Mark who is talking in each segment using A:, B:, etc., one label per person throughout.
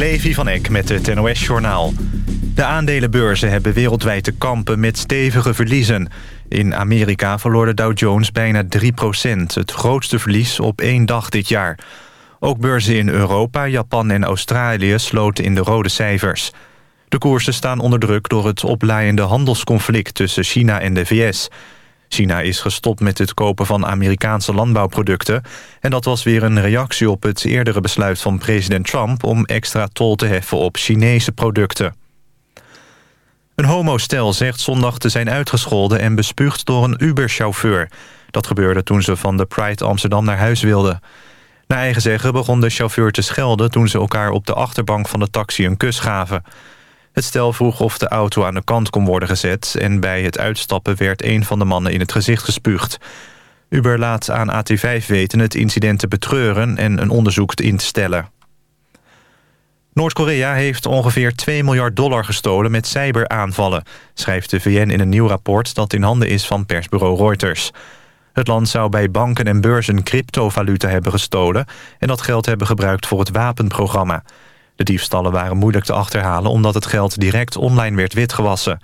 A: Levi van Eck met het NOS-journaal. De aandelenbeurzen hebben wereldwijd te kampen met stevige verliezen. In Amerika verloor de Dow Jones bijna 3% het grootste verlies op één dag dit jaar. Ook beurzen in Europa, Japan en Australië sloten in de rode cijfers. De koersen staan onder druk door het oplaaiende handelsconflict tussen China en de VS... China is gestopt met het kopen van Amerikaanse landbouwproducten... en dat was weer een reactie op het eerdere besluit van president Trump... om extra tol te heffen op Chinese producten. Een homostel zegt zondag te zijn uitgescholden en bespuugd door een Uber-chauffeur. Dat gebeurde toen ze van de Pride Amsterdam naar huis wilden. Naar eigen zeggen begon de chauffeur te schelden... toen ze elkaar op de achterbank van de taxi een kus gaven... Het stel vroeg of de auto aan de kant kon worden gezet... en bij het uitstappen werd een van de mannen in het gezicht gespuugd. Uber laat aan AT5 weten het incident te betreuren... en een onderzoek in te stellen. Noord-Korea heeft ongeveer 2 miljard dollar gestolen met cyberaanvallen... schrijft de VN in een nieuw rapport dat in handen is van persbureau Reuters. Het land zou bij banken en beurzen cryptovaluta hebben gestolen... en dat geld hebben gebruikt voor het wapenprogramma... De diefstallen waren moeilijk te achterhalen omdat het geld direct online werd witgewassen.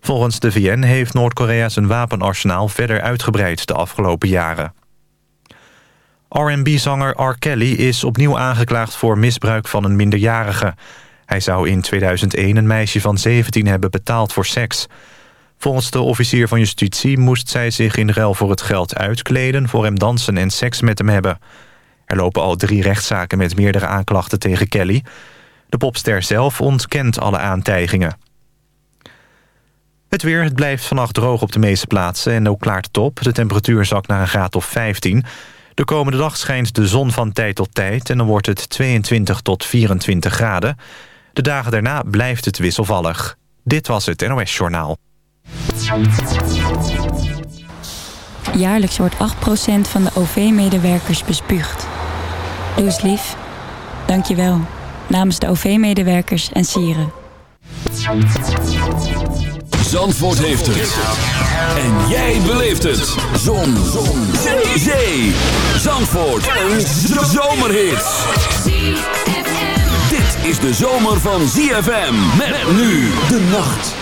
A: Volgens de VN heeft Noord-Korea zijn wapenarsenaal verder uitgebreid de afgelopen jaren. R&B-zanger R. Kelly is opnieuw aangeklaagd voor misbruik van een minderjarige. Hij zou in 2001 een meisje van 17 hebben betaald voor seks. Volgens de officier van justitie moest zij zich in ruil voor het geld uitkleden... voor hem dansen en seks met hem hebben. Er lopen al drie rechtszaken met meerdere aanklachten tegen Kelly. De popster zelf ontkent alle aantijgingen. Het weer, het blijft vannacht droog op de meeste plaatsen en ook klaart het op. De temperatuur zakt naar een graad of 15. De komende dag schijnt de zon van tijd tot tijd... en dan wordt het 22 tot 24 graden. De dagen daarna blijft het wisselvallig. Dit was het NOS Journaal.
B: Jaarlijks wordt 8% van de OV-medewerkers bespuugd. Doe eens lief. Dank je wel namens de OV-medewerkers en sieren.
C: Zandvoort heeft het. En jij beleeft het. Zon. Zon. Zee. Zandvoort. Een zomerhit. Dit is de zomer van ZFM. Met nu de nacht.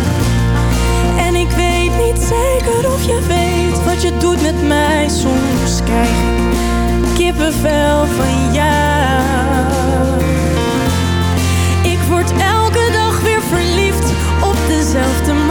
D: Zeker of je weet wat je doet met mij. Soms krijg ik kippenvel van jou. Ik word elke dag weer verliefd op dezelfde man.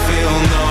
E: feel numb.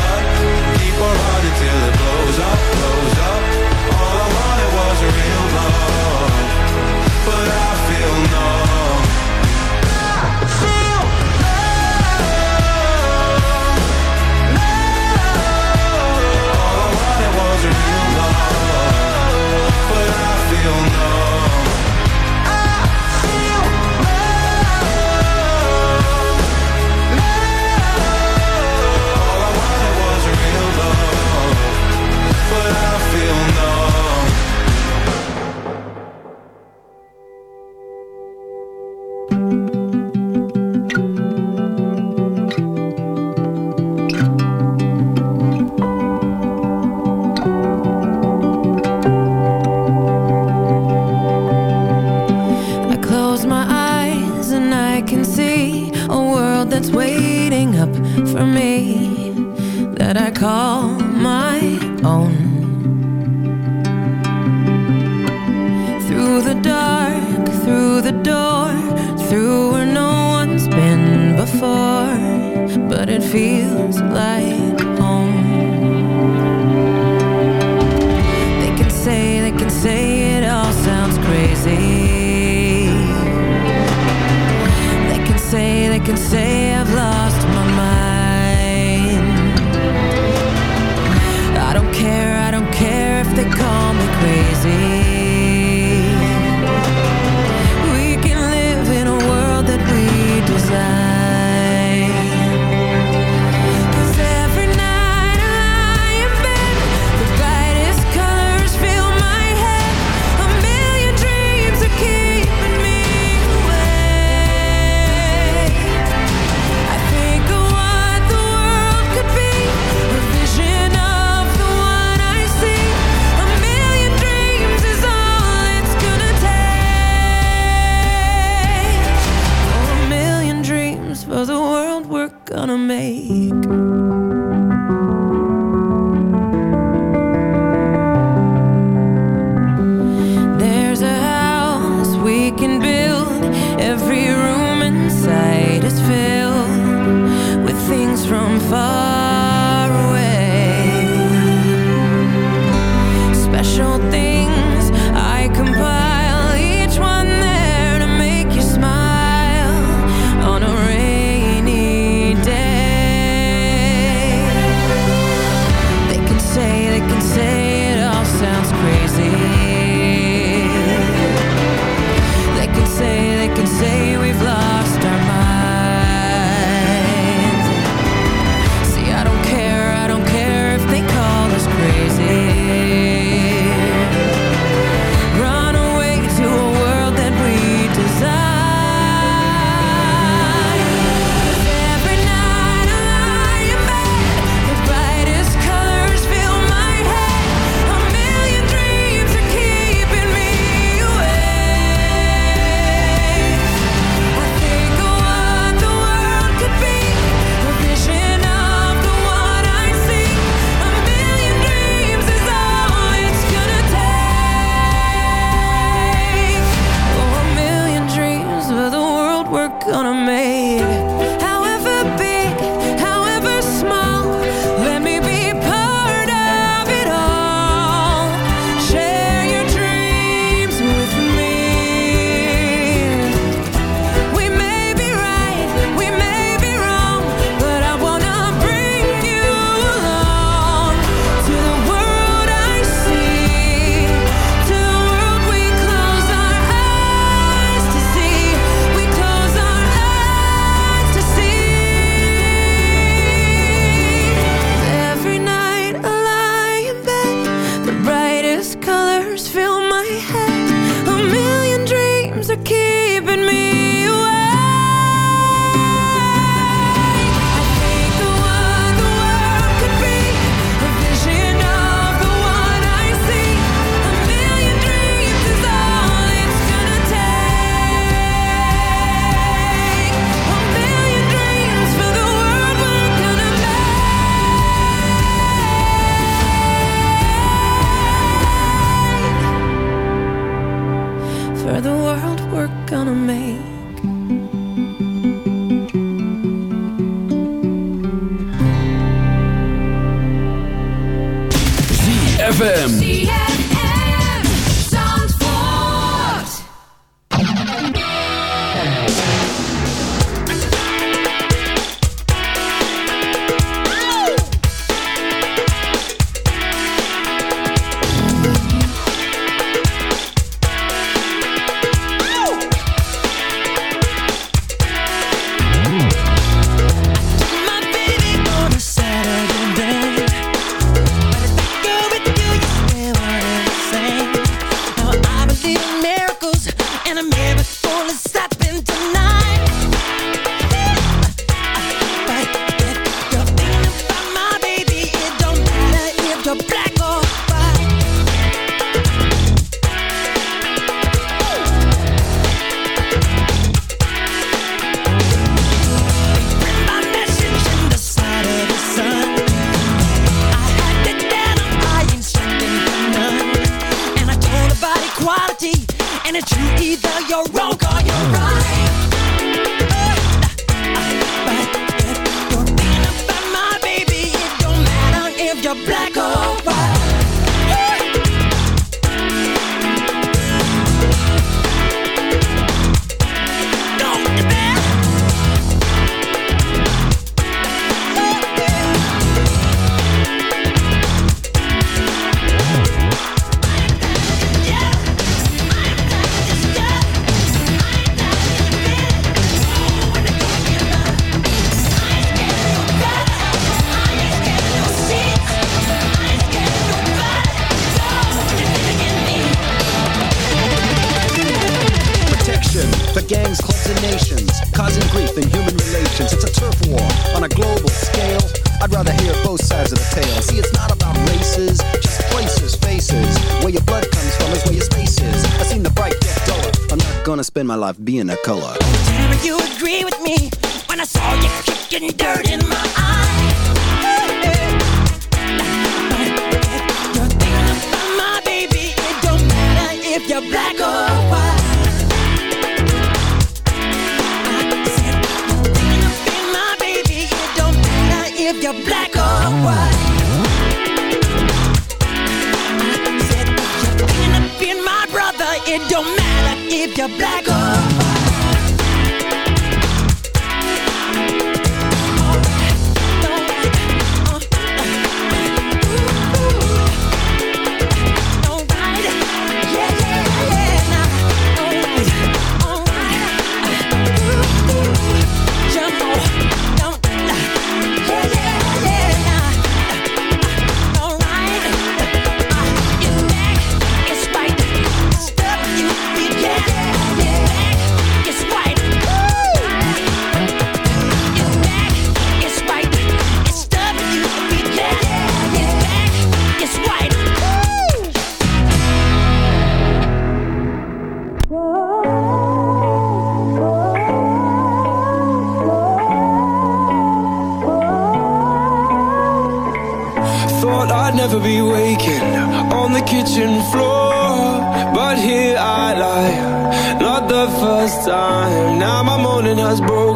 E: Don't matter if you're black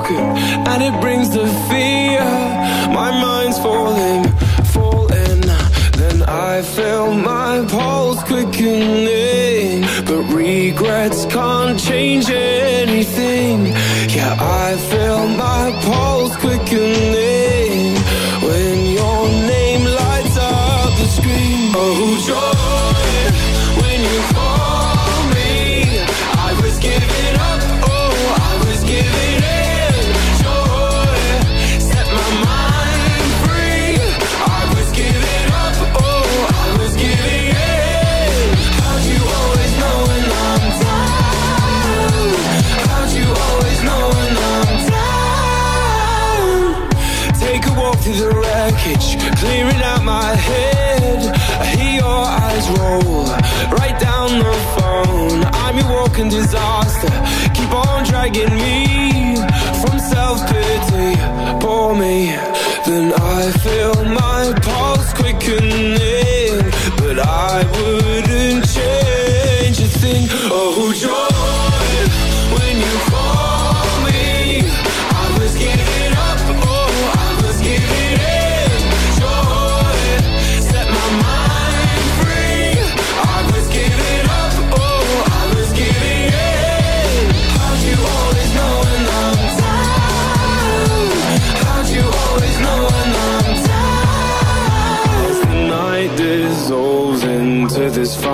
E: And it did wreckage, clearing
F: out
G: my
H: head. I hear your eyes roll right down the phone. I'm your walking disaster. Keep on dragging me from self pity. Pour me, then I feel my pulse quickening. But I wouldn't change a thing. Oh, joy.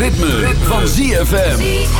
C: ritme, van ZFM.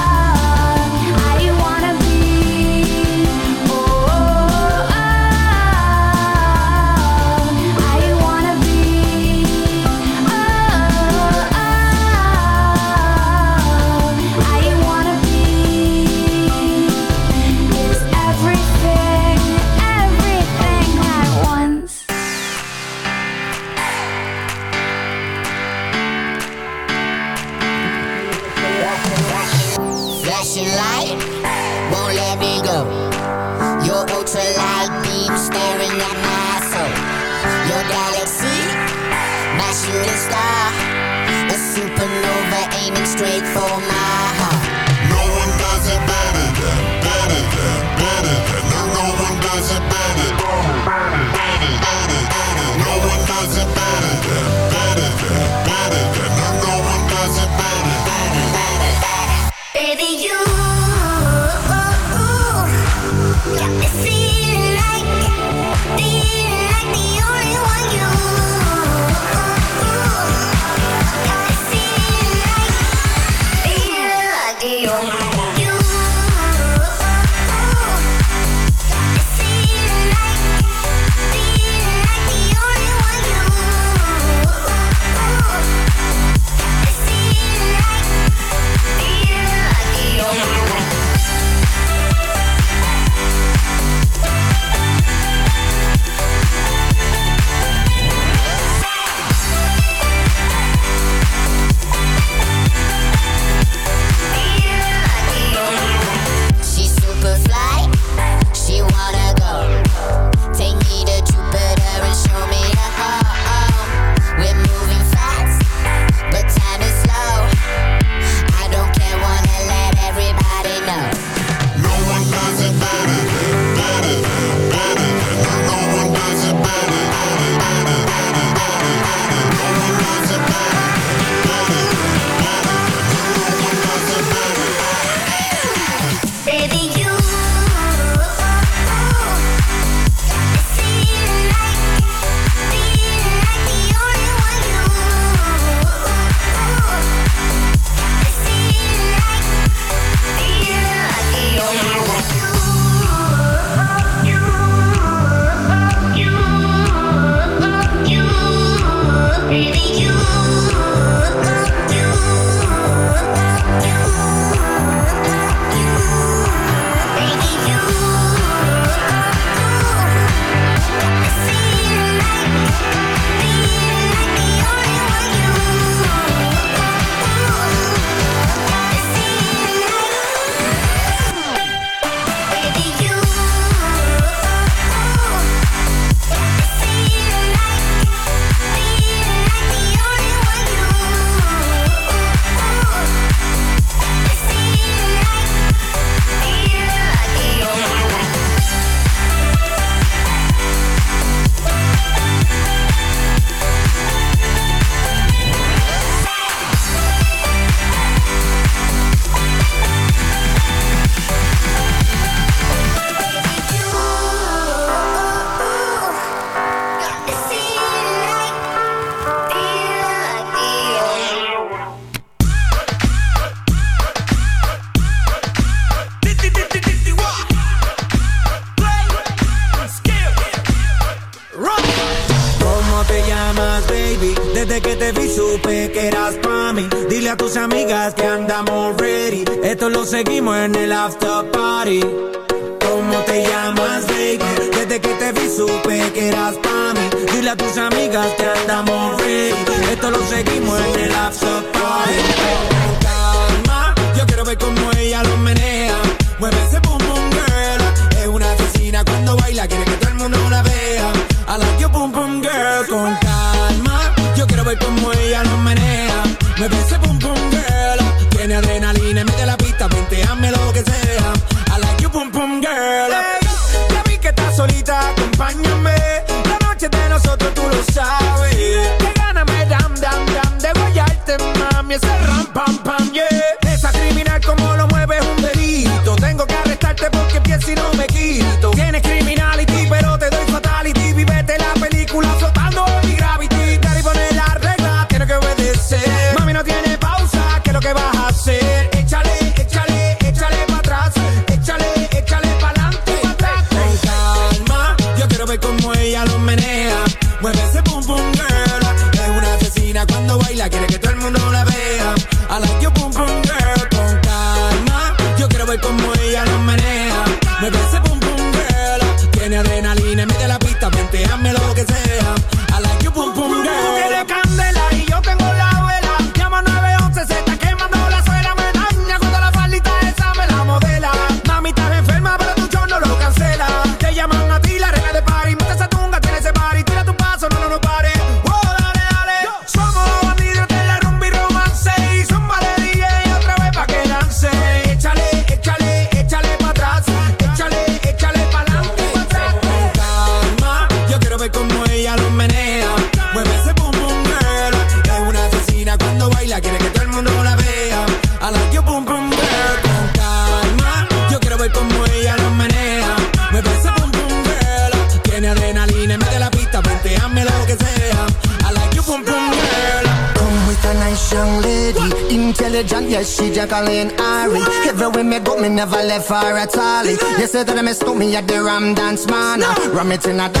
I: and I